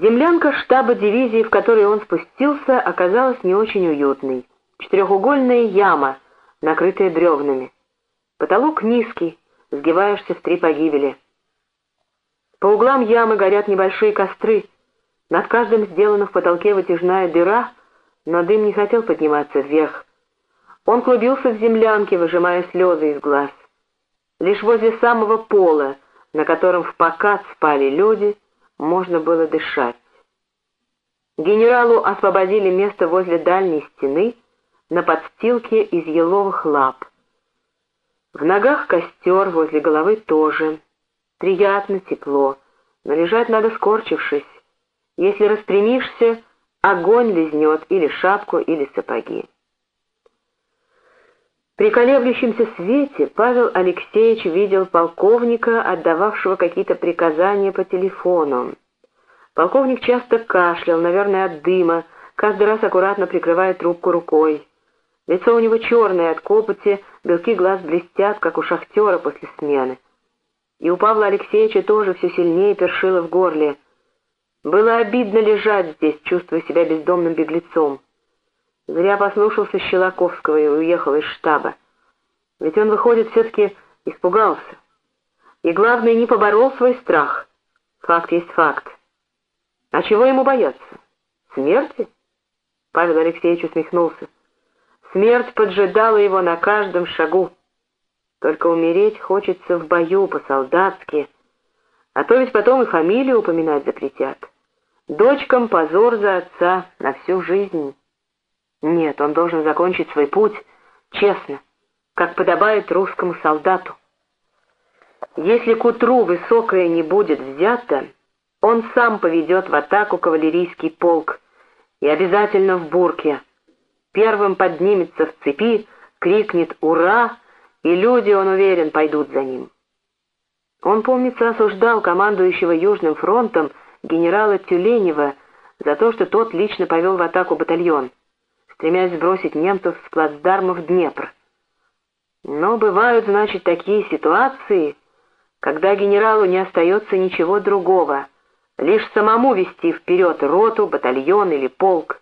Землянка штаба дивизии, в которой он спустился, оказалась не очень уютной. Четырехугольная яма, накрытая бревнами. Потолок низкий, сгибаешься в три погибели. По углам ямы горят небольшие костры. Над каждым сделана в потолке вытяжная дыра, но дым не хотел подниматься вверх. Он клубился в землянке, выжимая слезы из глаз. Лишь возле самого пола, на котором в покат спали люди, можно было дышать. Генералу освободили место возле дальней стены на подстилке из еловых лап. В ногах костер, возле головы тоже. Приятно, тепло, но лежать надо скорчившись. Если распрямишься, огонь лизнет или шапку, или сапоги. При колеблющемся свете Павел Алексеевич видел полковника, отдававшего какие-то приказания по телефону. Полковник часто кашлял, наверное, от дыма, каждый раз аккуратно прикрывая трубку рукой. Лицо у него черное от копоти, белки глаз блестят, как у шахтера после смены. И у Павла Алексеевича тоже все сильнее першило в горле. Было обидно лежать здесь, чувствуя себя бездомным беглецом. Зря послушался Щелоковского и уехал из штаба. Ведь он, выходит, все-таки испугался. И, главное, не поборол свой страх. Факт есть факт. А чего ему бояться? Смерти? Павел Алексеевич усмехнулся. Смерть поджидала его на каждом шагу. Только умереть хочется в бою по-солдатски, а то ведь потом и фамилию упоминать запретят. Дочкам позор за отца на всю жизнь. Нет, он должен закончить свой путь честно, как подобает русскому солдату. Если к утру высокое не будет взято, он сам поведет в атаку кавалерийский полк и обязательно в бурке. Первым поднимется в цепи, крикнет «Ура!» и люди, он уверен, пойдут за ним. Он, помнится, осуждал командующего Южным фронтом генерала Тюленева за то, что тот лично повел в атаку батальон стремясь сбросить немцев с плацдарма в Днепр. Но бывают, значит, такие ситуации, когда генералу не остается ничего другого, лишь самому вести вперед роту, батальон или полк.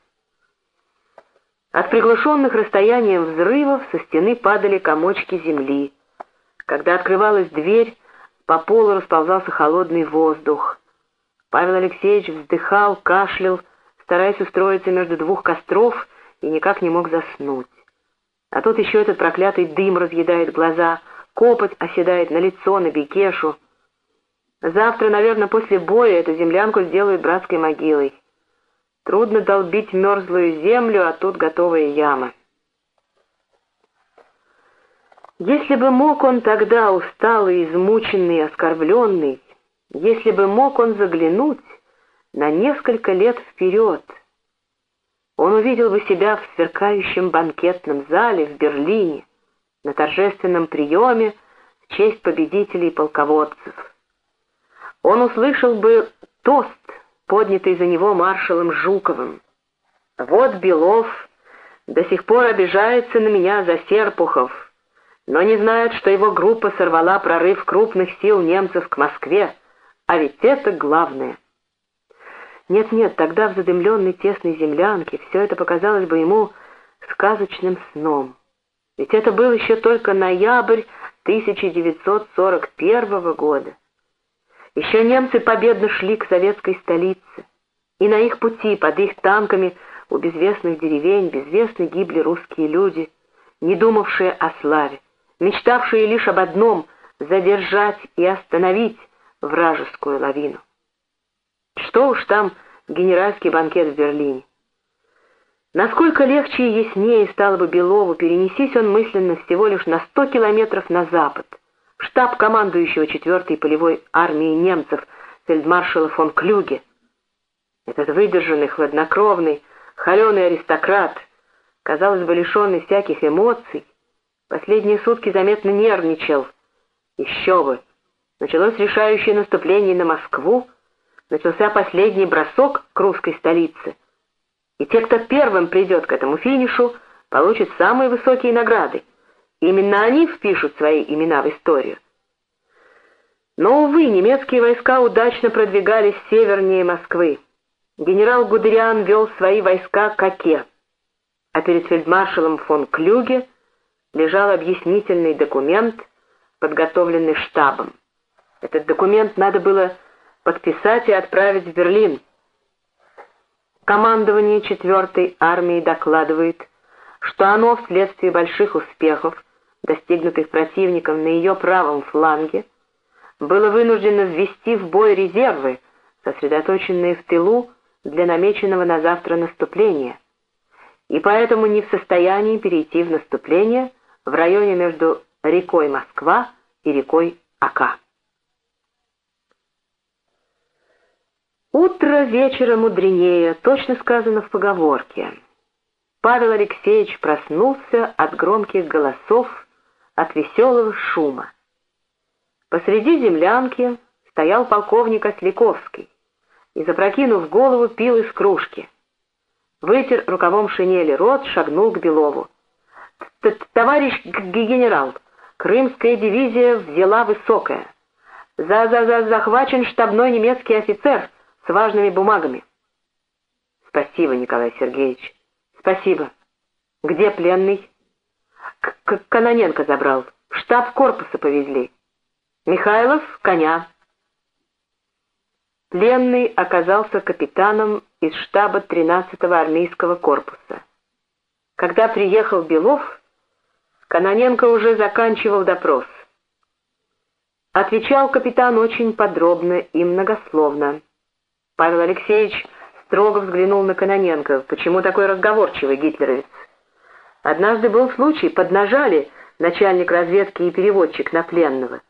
От приглушенных расстоянием взрывов со стены падали комочки земли. Когда открывалась дверь, по полу расползался холодный воздух. Павел Алексеевич вздыхал, кашлял, стараясь устроиться между двух костров и никак не мог заснуть. А тут еще этот проклятый дым разъедает глаза, копоть оседает на лицо, на бекешу. Завтра, наверное, после боя эту землянку сделают братской могилой. Трудно долбить мерзлую землю, а тут готовая яма. Если бы мог он тогда, усталый, измученный, оскорбленный, если бы мог он заглянуть на несколько лет вперед — он увидел бы себя в сверкающем банкетном зале в Берлине, на торжественном приеме в честь победителей полководцев. Он услышал бы тост, поднятый за него маршалом Жуковым. «Вот Белов до сих пор обижается на меня за Серпухов, но не знает, что его группа сорвала прорыв крупных сил немцев к Москве, а ведь это главное». Нет-нет, тогда в задымленной тесной землянке все это показалось бы ему сказочным сном. Ведь это был еще только ноябрь 1941 года. Еще немцы победно шли к советской столице, и на их пути, под их танками, у безвестных деревень безвестно гибли русские люди, не думавшие о славе, мечтавшие лишь об одном — задержать и остановить вражескую лавину. Что уж там генеральский банкет в Берлине. Насколько легче и яснее стало бы Белову, перенесись он мысленно всего лишь на сто километров на запад, в штаб командующего 4-й полевой армии немцев фельдмаршала фон Клюге. Этот выдержанный, хладнокровный, холеный аристократ, казалось бы, лишенный всяких эмоций, последние сутки заметно нервничал. Еще бы! Началось решающее наступление на Москву, начался последний бросок к русской столице, и те, кто первым придет к этому финишу, получат самые высокие награды. Именно они впишут свои имена в историю. Но, увы, немецкие войска удачно продвигались севернее Москвы. генерал Гудериан вел свои войска к Оке, а перед фельдмаршалом фон Клюге лежал объяснительный документ, подготовленный штабом. Этот документ надо было подписать и отправить в Берлин. Командование 4-й армии докладывает, что оно вследствие больших успехов, достигнутых противником на ее правом фланге, было вынуждено ввести в бой резервы, сосредоточенные в тылу для намеченного на завтра наступления, и поэтому не в состоянии перейти в наступление в районе между рекой Москва и рекой Ака. Утро вечера мудренее, точно сказано в поговорке. Павел Алексеевич проснулся от громких голосов, от веселого шума. Посреди землянки стоял полковник Осляковский и, запрокинув голову, пил из кружки. Вытер рукавом шинели рот, шагнул к Белову. «Товарищ генерал, крымская дивизия взяла высокое. За, за, за захвачен штабной немецкий офицер с важными бумагами». «Спасибо, Николай Сергеевич, спасибо. Где пленный?» К «Каноненко забрал. В штаб корпуса повезли». Михайлов — коня. Пленный оказался капитаном из штаба 13-го армейского корпуса. Когда приехал Белов, Каноненко уже заканчивал допрос. Отвечал капитан очень подробно и многословно. Павел Алексеевич строго взглянул на Каноненко. Почему такой разговорчивый гитлеровец? Однажды был случай, поднажали начальник разведки и переводчик на пленного.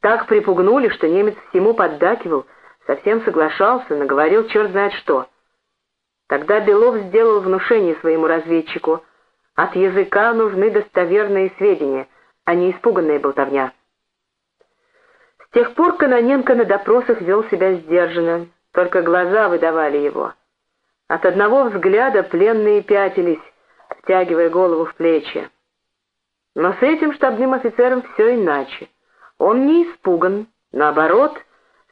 Так припугнули, что немец всему поддакивал, совсем соглашался, наговорил черт знает что. Тогда Белов сделал внушение своему разведчику. От языка нужны достоверные сведения, а не испуганная болтовня. С тех пор Каноненко на допросах вел себя сдержанно, только глаза выдавали его. От одного взгляда пленные пятились, втягивая голову в плечи. Но с этим штабным офицером все иначе. Он не испуган, наоборот,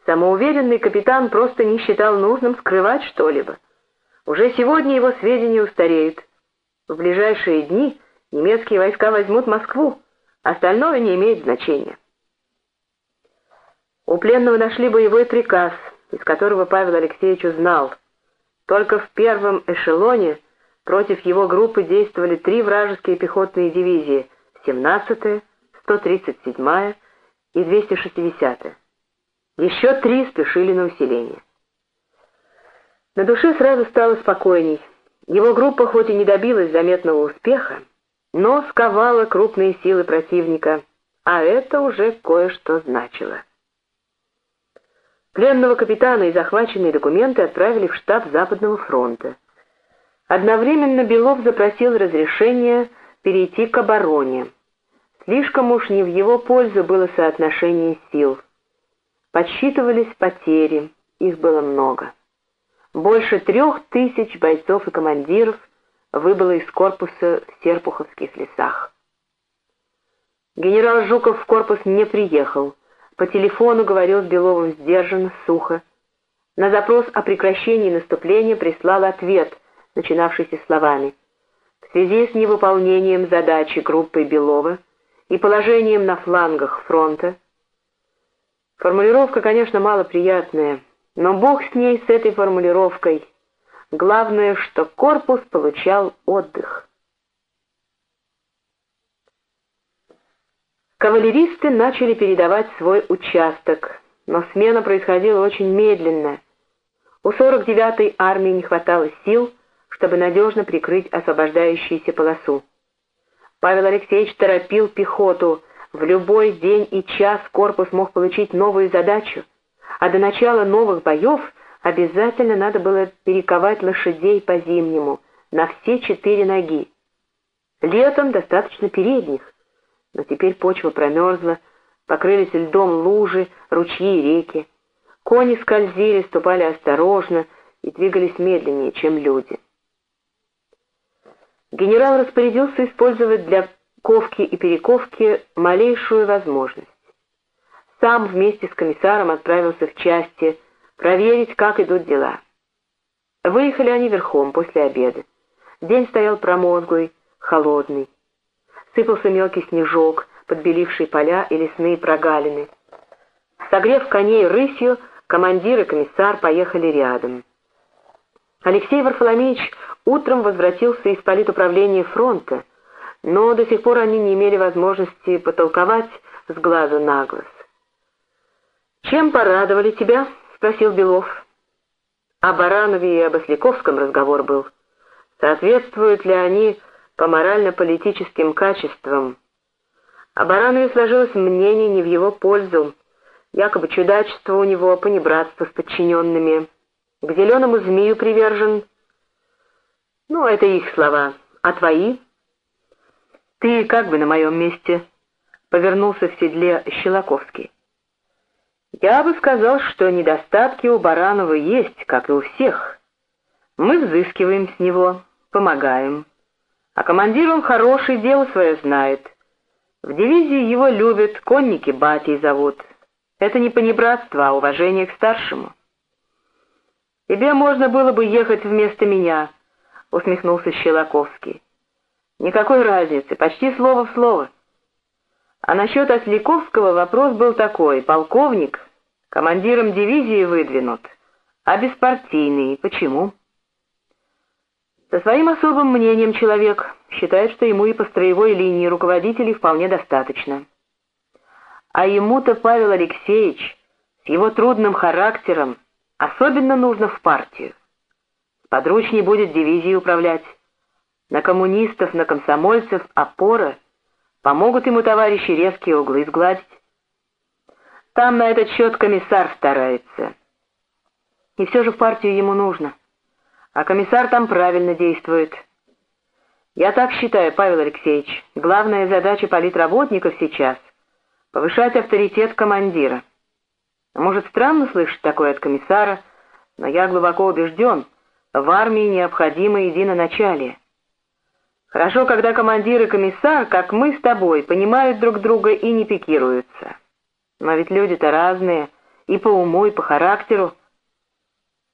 самоуверенный капитан просто не считал нужным скрывать что-либо. Уже сегодня его сведения устареют. В ближайшие дни немецкие войска возьмут Москву, остальное не имеет значения. У пленного нашли боевой приказ, из которого Павел Алексеевич узнал. Только в первом эшелоне против его группы действовали три вражеские пехотные дивизии, 17-я, 137-я и 260. Еще три спешили на усиление. На душе сразу стало спокойней. Его группа хоть и не добилась заметного успеха, но сковала крупные силы противника, а это уже кое-что значило. Пленного капитана и захваченные документы отправили в штаб Западного фронта. Одновременно Белов запросил разрешение перейти к обороне. Слишком уж не в его пользу было соотношение сил. Подсчитывались потери, их было много. Больше трех тысяч бойцов и командиров выбыло из корпуса в Серпуховских лесах. Генерал Жуков в корпус не приехал. По телефону говорил с Беловым сдержанно, сухо. На запрос о прекращении наступления прислал ответ, начинавшийся словами. В связи с невыполнением задачи группы Белова и положением на флангах фронта. Формулировка, конечно, малоприятная, но бог с ней, с этой формулировкой. Главное, что корпус получал отдых. Кавалеристы начали передавать свой участок, но смена происходила очень медленно. У 49-й армии не хватало сил, чтобы надежно прикрыть освобождающуюся полосу. Павел Алексеевич торопил пехоту. В любой день и час корпус мог получить новую задачу, а до начала новых боев обязательно надо было перековать лошадей по-зимнему на все четыре ноги. Летом достаточно передних, но теперь почва промерзла, покрылись льдом лужи, ручьи и реки. Кони скользили, ступали осторожно и двигались медленнее, чем люди. Генерал распорядился использовать для ковки и перековки малейшую возможность. Сам вместе с комиссаром отправился в части проверить, как идут дела. Выехали они верхом после обеда. День стоял промозглый, холодный. Сыпался мелкий снежок, подбеливший поля и лесные прогалины. Согрев коней рысью, командир и комиссар поехали рядом. Алексей Варфоломеевич утром возвратился из политуправления фронта, но до сих пор они не имели возможности потолковать с глазу на глаз. «Чем порадовали тебя?» — спросил Белов. О Баранове и об Осляковском разговор был. Соответствуют ли они по морально-политическим качествам? О Баранове сложилось мнение не в его пользу, якобы чудачество у него, понебратство с подчиненными. К зеленому змею привержен. Ну, это их слова. А твои? Ты как бы на моем месте? Повернулся в седле Щелоковский. Я бы сказал, что недостатки у Баранова есть, как и у всех. Мы взыскиваем с него, помогаем. А командир он хороший, дело свое знает. В дивизии его любят, конники батей зовут. Это не понебратство, а уважение к старшему. «Тебе можно было бы ехать вместо меня», — усмехнулся Щелоковский. «Никакой разницы, почти слово в слово». А насчет Осляковского вопрос был такой. Полковник командиром дивизии выдвинут, а беспартийный. Почему? Со своим особым мнением человек считает, что ему и по строевой линии руководителей вполне достаточно. А ему-то Павел Алексеевич с его трудным характером особенно нужно в партию. Подручней будет дивизией управлять. На коммунистов, на комсомольцев опора — Помогут ему товарищи резкие углы сгладить. Там на этот счет комиссар старается. И все же в партию ему нужно. А комиссар там правильно действует. Я так считаю, Павел Алексеевич, главная задача политработников сейчас — повышать авторитет командира. Может, странно слышать такое от комиссара, но я глубоко убежден, в армии необходимо единоначалие. Хорошо, когда командир и комиссар, как мы с тобой, понимают друг друга и не пикируются. Но ведь люди-то разные, и по уму, и по характеру.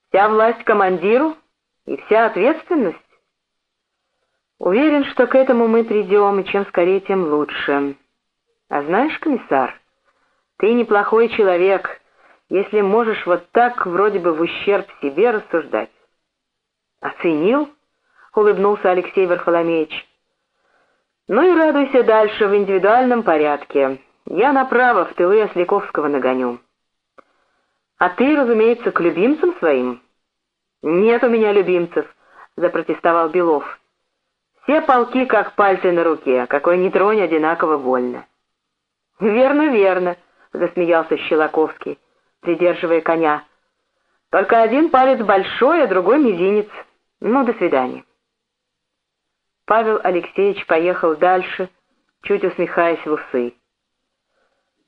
Вся власть командиру и вся ответственность. Уверен, что к этому мы придем, и чем скорее, тем лучше. А знаешь, комиссар, ты неплохой человек, если можешь вот так вроде бы в ущерб себе рассуждать. Оценил? — улыбнулся Алексей Варфоломеевич. «Ну и радуйся дальше в индивидуальном порядке. Я направо в тылы Осляковского нагоню». «А ты, разумеется, к любимцам своим?» «Нет у меня любимцев», — запротестовал Белов. «Все полки как пальцы на руке, какой ни тронь одинаково больно». «Верно, верно», — засмеялся Щелоковский, придерживая коня. «Только один палец большой, а другой мизинец. Ну, до свидания». Павел Алексеевич поехал дальше, чуть усмехаясь в усы.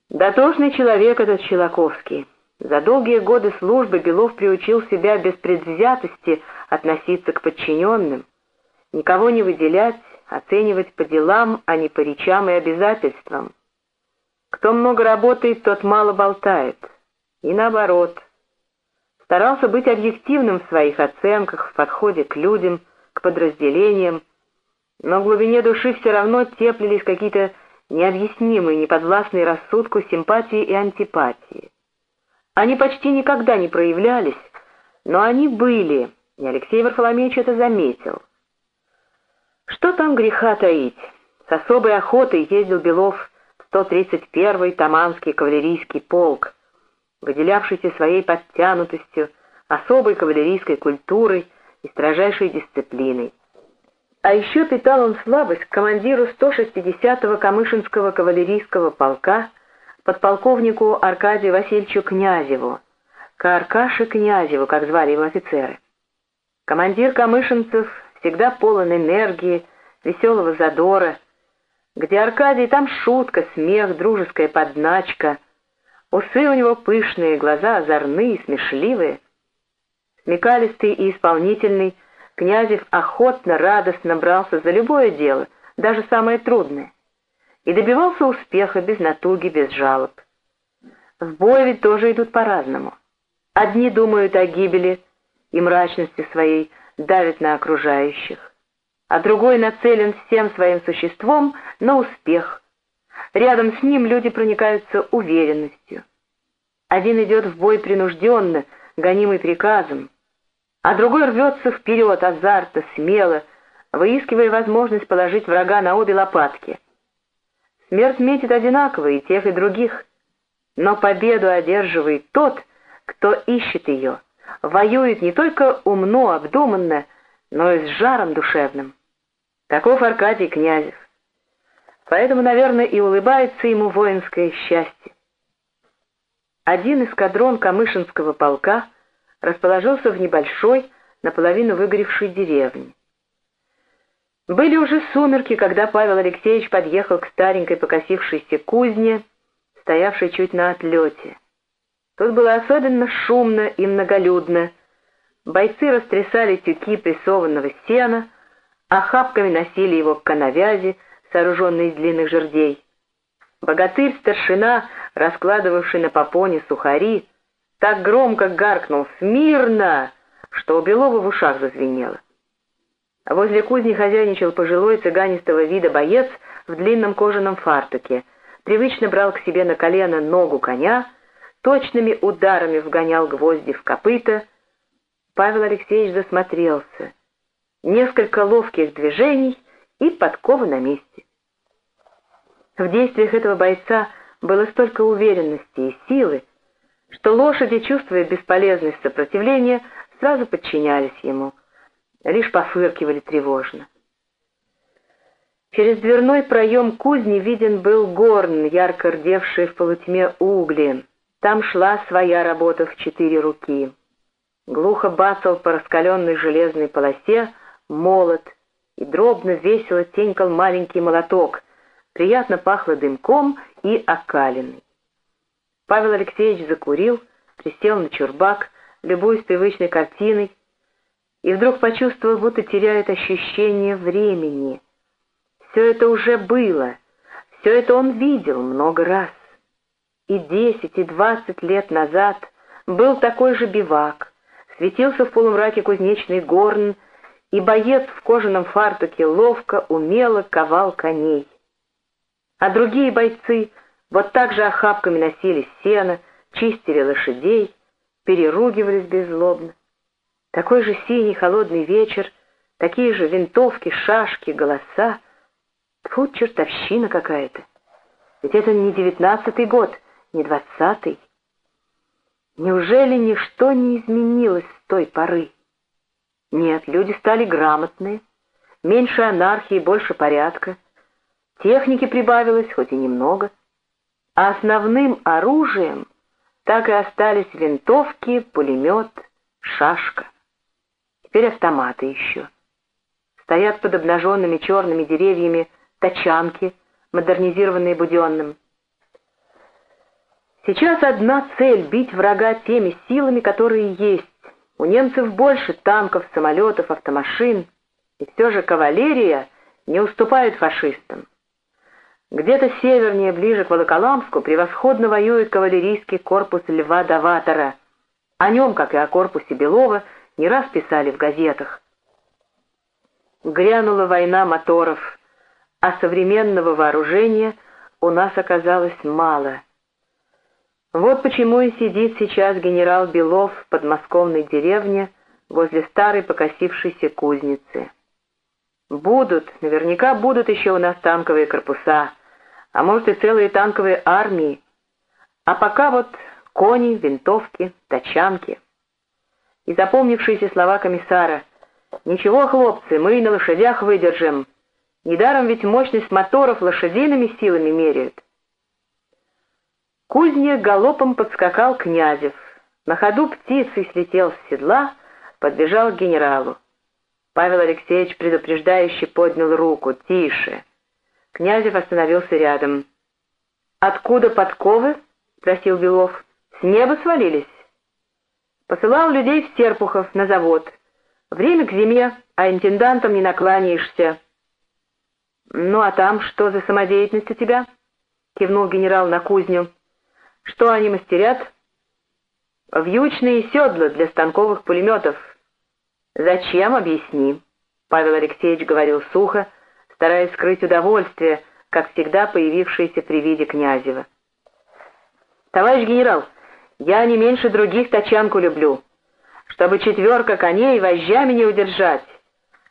Дотошный человек этот Щелоковский. За долгие годы службы Белов приучил себя без предвзятости относиться к подчиненным, никого не выделять, оценивать по делам, а не по речам и обязательствам. Кто много работает, тот мало болтает. И наоборот. Старался быть объективным в своих оценках, в подходе к людям, к подразделениям, но в глубине души все равно теплились какие-то необъяснимые, неподвластные рассудку симпатии и антипатии. Они почти никогда не проявлялись, но они были, и Алексей Варфоломеевич это заметил. Что там греха таить? С особой охотой ездил Белов в 131-й Таманский кавалерийский полк, выделявшийся своей подтянутостью, особой кавалерийской культурой и строжайшей дисциплиной. А еще питал он слабость к командиру 160-го Камышинского кавалерийского полка, подполковнику Аркадию Васильевичу Князеву, к Аркаше Князеву, как звали его офицеры. Командир камышинцев всегда полон энергии, веселого задора. Где Аркадий, там шутка, смех, дружеская подначка. Усы у него пышные, глаза озорные, смешливые. Смекалистый и исполнительный — Князев охотно, радостно брался за любое дело, даже самое трудное, и добивался успеха без натуги, без жалоб. В бой ведь тоже идут по-разному. Одни думают о гибели, и мрачностью своей давит на окружающих, а другой нацелен всем своим существом на успех. Рядом с ним люди проникаются уверенностью. Один идет в бой принужденно, гонимый приказом, а другой рвется вперед азартно, смело, выискивая возможность положить врага на обе лопатки. Смерть метит одинаково и тех, и других, но победу одерживает тот, кто ищет ее, воюет не только умно, обдуманно, но и с жаром душевным. Таков Аркадий Князев. Поэтому, наверное, и улыбается ему воинское счастье. Один эскадрон Камышинского полка расположился в небольшой, наполовину выгоревшей деревне. Были уже сумерки, когда Павел Алексеевич подъехал к старенькой покосившейся кузне, стоявшей чуть на отлете. Тут было особенно шумно и многолюдно. Бойцы растрясали тюки прессованного сена, а хапками носили его к коновязи, сооруженной из длинных жердей. Богатырь-старшина, раскладывавший на попоне сухари, так громко гаркнул «Смирно!», что у Белова в ушах зазвенело. Возле кузни хозяйничал пожилой цыганистого вида боец в длинном кожаном фартуке, привычно брал к себе на колено ногу коня, точными ударами вгонял гвозди в копыта. Павел Алексеевич засмотрелся. Несколько ловких движений и подкова на месте. В действиях этого бойца было столько уверенности и силы, что лошади, чувствуя бесполезность сопротивления, сразу подчинялись ему — лишь пофыркивали тревожно. Через дверной проем кузни виден был горн, ярко рдевший в полутьме угли. Там шла своя работа в четыре руки. Глухо бацал по раскаленной железной полосе молот, и дробно весело тенькал маленький молоток, приятно пахло дымком и окалиной. Павел Алексеевич закурил, присел на чурбак, любуясь привычной картиной, и вдруг почувствовал, будто теряет ощущение времени. Все это уже было, все это он видел много раз. И десять, и двадцать лет назад был такой же бивак, светился в полумраке кузнечный горн, и боец в кожаном фартуке ловко, умело ковал коней. А другие бойцы вот так же охапками носили сено, чистили лошадей, переругивались беззлобно. Такой же синий холодный вечер, такие же винтовки, шашки, голоса. Тьфу, чертовщина какая-то. Ведь это не девятнадцатый год, не двадцатый. Неужели ничто не изменилось с той поры? Нет, люди стали грамотные, меньше анархии, больше порядка. Техники прибавилось, хоть и немного. А основным оружием так и остались винтовки, пулемет, шашка. Теперь автоматы еще. Стоят под обнаженными черными деревьями тачанки, модернизированные Буденным. Сейчас одна цель — бить врага теми силами, которые есть. У немцев больше танков, самолетов, автомашин. И все же кавалерия не уступает фашистам. Где-то севернее, ближе к Волоколамску, превосходно воюет кавалерийский корпус Льва Даватора. О нем, как и о корпусе Белова, не раз писали в газетах. Грянула война моторов, а современного вооружения у нас оказалось мало. Вот почему и сидит сейчас генерал Белов в подмосковной деревне возле старой покосившейся кузницы. Будут, наверняка будут еще у нас танковые корпуса, а может и целые танковые армии. А пока вот кони, винтовки, тачанки — и запомнившиеся слова комиссара. «Ничего, хлопцы, мы на лошадях выдержим. Недаром ведь мощность моторов лошадиными силами меряют». Кузне галопом подскакал Князев. На ходу птицей слетел с седла, подбежал к генералу. Павел Алексеевич предупреждающе поднял руку. «Тише!» Князев остановился рядом. «Откуда подковы?» — спросил Белов. «С неба свалились?» Посылал людей в Серпухов на завод. Время к зиме, а интендантом не накланяешься. «Ну а там что за самодеятельность у тебя?» — кивнул генерал на кузню. «Что они мастерят?» «Вьючные седла для станковых пулеметов. «Зачем? Объясни». Павел Алексеевич говорил сухо, стараясь скрыть удовольствие, как всегда появившееся при виде Князева. «Товарищ генерал, я не меньше других тачанку люблю. Чтобы четверка коней вожжами не удержать,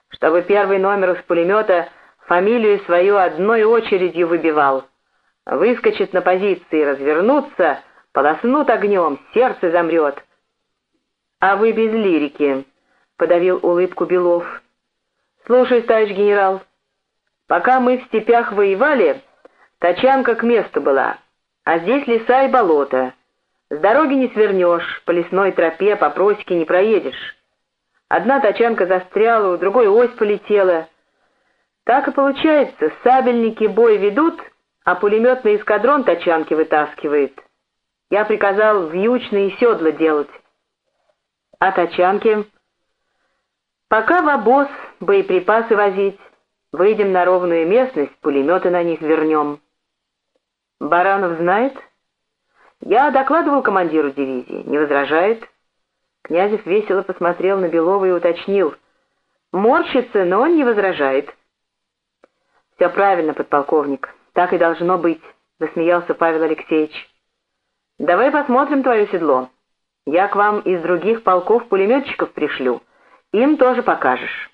чтобы первый номер из пулемета фамилию свою одной очередью выбивал. Выскочит на позиции, развернуться, полоснут огнем, сердце замрет. А вы без лирики, — подавил улыбку Белов. Слушай, товарищ генерал, пока мы в степях воевали, тачанка к месту была, а здесь леса и болото. С дороги не свернешь, по лесной тропе, по просеке не проедешь. Одна тачанка застряла, у другой ось полетела. Так и получается, сабельники бой ведут, а пулеметный эскадрон тачанки вытаскивает. Я приказал вьючные седла делать. А тачанки? Пока в обоз боеприпасы возить, выйдем на ровную местность, пулеметы на них вернем. Баранов знает? Я докладывал командиру дивизии, не возражает? Князев весело посмотрел на Белова и уточнил. Морщится, но он не возражает. Все правильно, подполковник, так и должно быть, засмеялся Павел Алексеевич. Давай посмотрим твое седло. Я к вам из других полков пулеметчиков пришлю. Им тоже покажешь.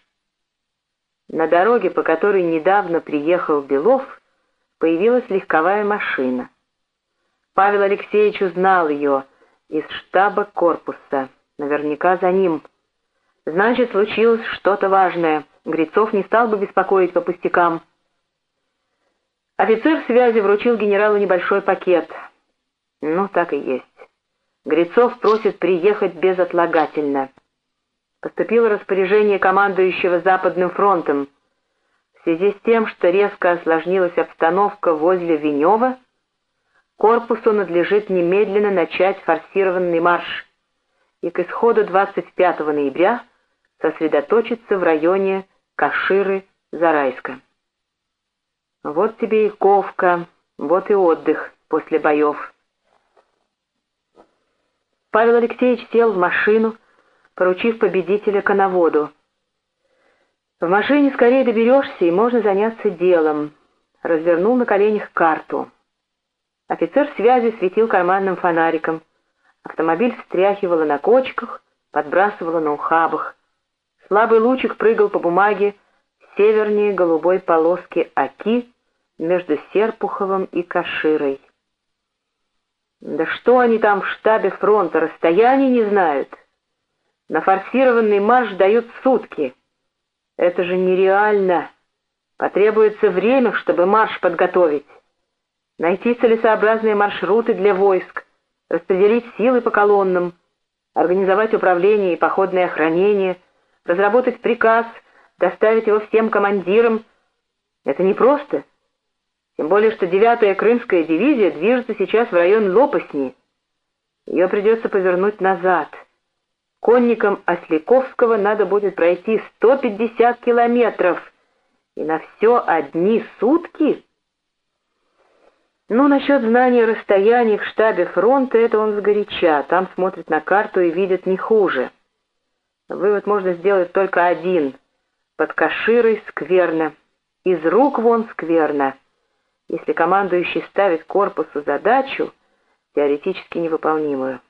На дороге, по которой недавно приехал Белов, появилась легковая машина. Павел Алексеевич узнал ее из штаба корпуса. Наверняка за ним. Значит, случилось что-то важное. Грицов не стал бы беспокоить по пустякам. Офицер связи вручил генералу небольшой пакет. Ну, так и есть. Грицов просит приехать безотлагательно. Поступило распоряжение командующего Западным фронтом. В связи с тем, что резко осложнилась обстановка возле Венева, корпусу надлежит немедленно начать форсированный марш и к исходу 25 ноября сосредоточиться в районе Каширы-Зарайска. Вот тебе и ковка, вот и отдых после боев. Павел Алексеевич сел в машину, поручив победителя коноводу. В машине скорее доберешься, и можно заняться делом. Развернул на коленях карту. Офицер связи светил карманным фонариком. Автомобиль встряхивало на кочках, подбрасывало на ухабах. Слабый лучик прыгал по бумаге севернее голубой полоски Аки между Серпуховым и Каширой. Да что они там в штабе фронта, расстояний не знают. На форсированный марш дают сутки. Это же нереально. Потребуется время, чтобы марш подготовить найти целесообразные маршруты для войск, распределить силы по колоннам, организовать управление и походное охранение, разработать приказ, доставить его всем командирам. Это непросто. Тем более, что 9-я Крымская дивизия движется сейчас в район Лопасни. Ее придется повернуть назад. Конникам Осляковского надо будет пройти 150 километров. И на все одни сутки... Ну, насчет знания расстояний в штабе фронта, это он сгоряча. Там смотрит на карту и видит не хуже. Вывод можно сделать только один. Под Каширой скверно. Из рук вон скверно. Если командующий ставит корпусу задачу, теоретически невыполнимую.